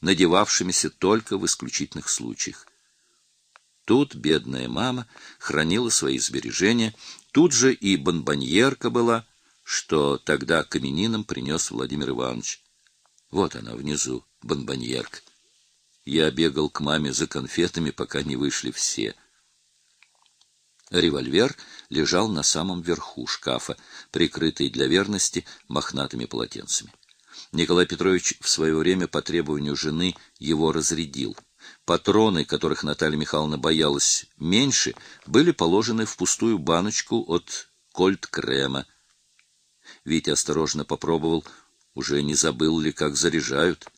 надевавшимися только в исключительных случаях. Тут бедная мама хранила свои сбережения, тут же и бонбоньерка была, что тогда каменином принес Владимир Иванович. Вот она внизу, бонбоньерка. Я бегал к маме за конфетами, пока не вышли все. Револьвер лежал на самом верху шкафа, прикрытый для верности мохнатыми полотенцами. Николай Петрович в свое время по требованию жены его разрядил. Патроны, которых Наталья Михайловна боялась меньше, были положены в пустую баночку от кольт-крема. Витя осторожно попробовал, уже не забыл ли, как заряжают.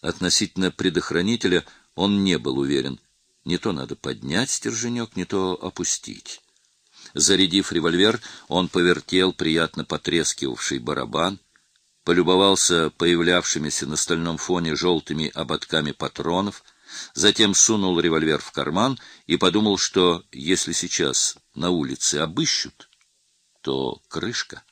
Относительно предохранителя он не был уверен. Не то надо поднять стерженек, не то опустить. Зарядив револьвер, он повертел приятно потрескивавший барабан, полюбовался появлявшимися на стальном фоне желтыми ободками патронов, затем сунул револьвер в карман и подумал, что если сейчас на улице обыщут, то крышка.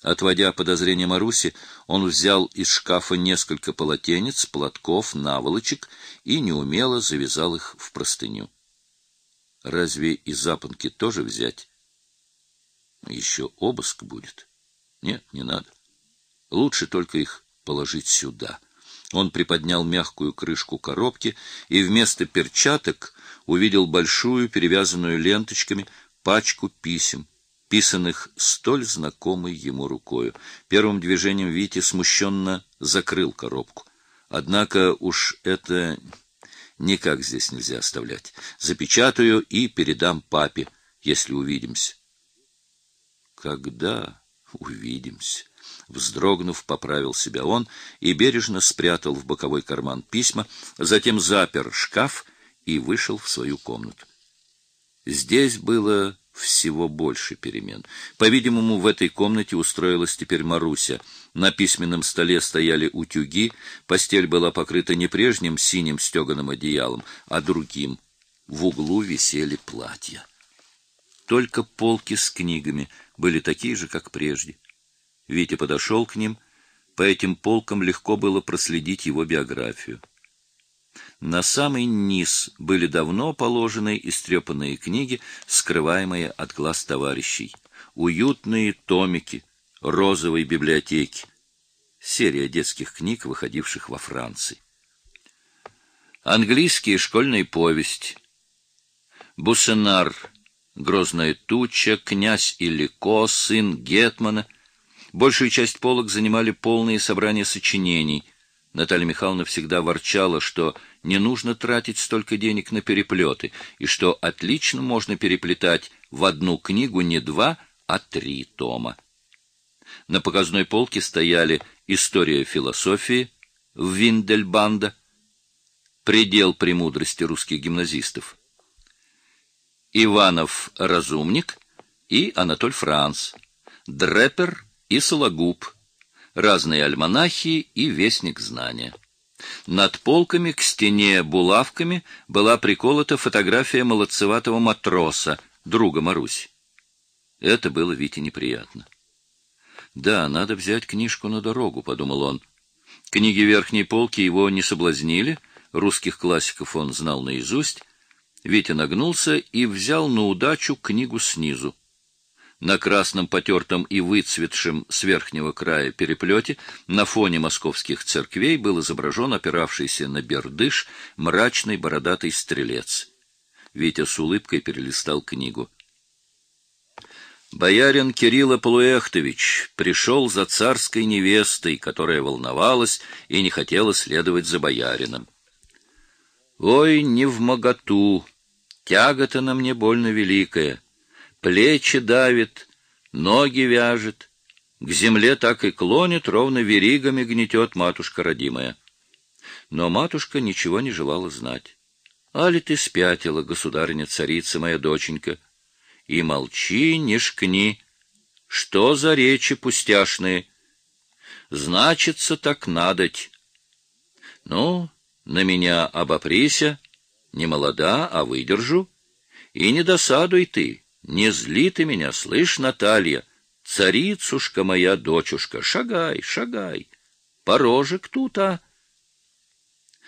Отводя подозрения Маруси, он взял из шкафа несколько полотенец, платков, наволочек и неумело завязал их в простыню. Разве и запонки тоже взять? Еще обыск будет. Нет, не надо. Лучше только их положить сюда. Он приподнял мягкую крышку коробки и вместо перчаток увидел большую, перевязанную ленточками, пачку писем, писанных столь знакомой ему рукою. Первым движением Витя смущенно закрыл коробку. Однако уж это никак здесь нельзя оставлять. Запечатаю и передам папе, если увидимся. Когда увидимся? Вздрогнув, поправил себя он и бережно спрятал в боковой карман письма, затем запер шкаф и вышел в свою комнату. Здесь было всего больше перемен. По-видимому, в этой комнате устроилась теперь Маруся. На письменном столе стояли утюги, постель была покрыта не прежним синим стеганым одеялом, а другим. В углу висели платья. Только полки с книгами были такие же, как прежде. Витя подошел к ним. По этим полкам легко было проследить его биографию. На самый низ были давно положены истрепанные книги, скрываемые от глаз товарищей. Уютные томики розовой библиотеки. Серия детских книг, выходивших во Франции. Английские школьные повести. Буссенар, Грозная туча, Князь Илико, сын Гетмана — Большую часть полок занимали полные собрания сочинений. Наталья Михайловна всегда ворчала, что не нужно тратить столько денег на переплеты, и что отлично можно переплетать в одну книгу не два, а три тома. На показной полке стояли «История философии» Виндельбанда, «Предел премудрости русских гимназистов», Иванов «Разумник» и Анатоль Франц, Дрепер и Сологуб, разные альманахи и Вестник знания. Над полками к стене булавками была приколота фотография молодцеватого матроса, друга Маруси. Это было Вите неприятно. «Да, надо взять книжку на дорогу», — подумал он. Книги верхней полки его не соблазнили, русских классиков он знал наизусть. Витя нагнулся и взял на удачу книгу снизу. На красном потертом и выцветшем с верхнего края переплете на фоне московских церквей был изображен опиравшийся на бердыш мрачный бородатый стрелец. Витя с улыбкой перелистал книгу. Боярин Кирилл Полуэхтович пришел за царской невестой, которая волновалась и не хотела следовать за боярином. Ой, не в моготу, тяга-то на мне больно великая плечи давит, ноги вяжет, к земле так и клонит, ровно веригами гнетет матушка родимая. Но матушка ничего не желала знать. «Али ты спятила, государыня-царица моя доченька? И молчи, не шкни. Что за речи пустяшные? Значится, так надоть. Ну, на меня обоприся, не молода, а выдержу. И не досадуй ты, не зли ты меня, слышь, Наталья, царицушка моя дочушка, шагай, шагай. Порожек тут, а?